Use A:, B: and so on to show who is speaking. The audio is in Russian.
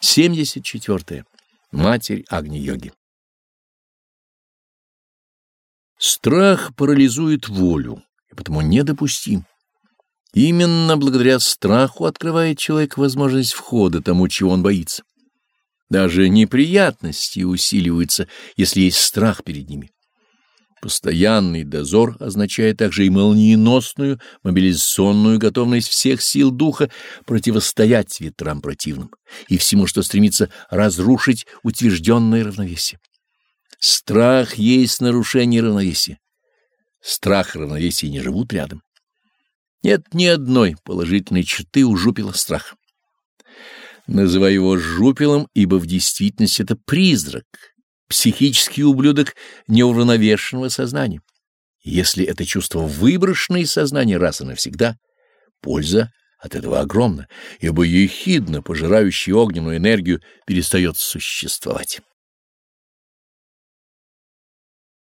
A: 74. Матерь Агни-йоги. Страх парализует волю, и потому недопустим. Именно благодаря страху открывает человек возможность входа тому, чего он боится. Даже неприятности усиливаются, если есть страх перед ними. Постоянный дозор означает также и молниеносную мобилизационную готовность всех сил духа противостоять ветрам противным и всему, что стремится разрушить утвержденное равновесие. Страх есть нарушение равновесия. Страх и равновесие не живут рядом. Нет ни одной положительной черты у жупила страха. Называю его жупелом, ибо в действительности это призрак, психический ублюдок неуравновешенного сознания. Если это чувство выброшено из сознания раз и навсегда, польза от этого огромна, ибо ехидно, пожирающий огненную энергию, перестает существовать.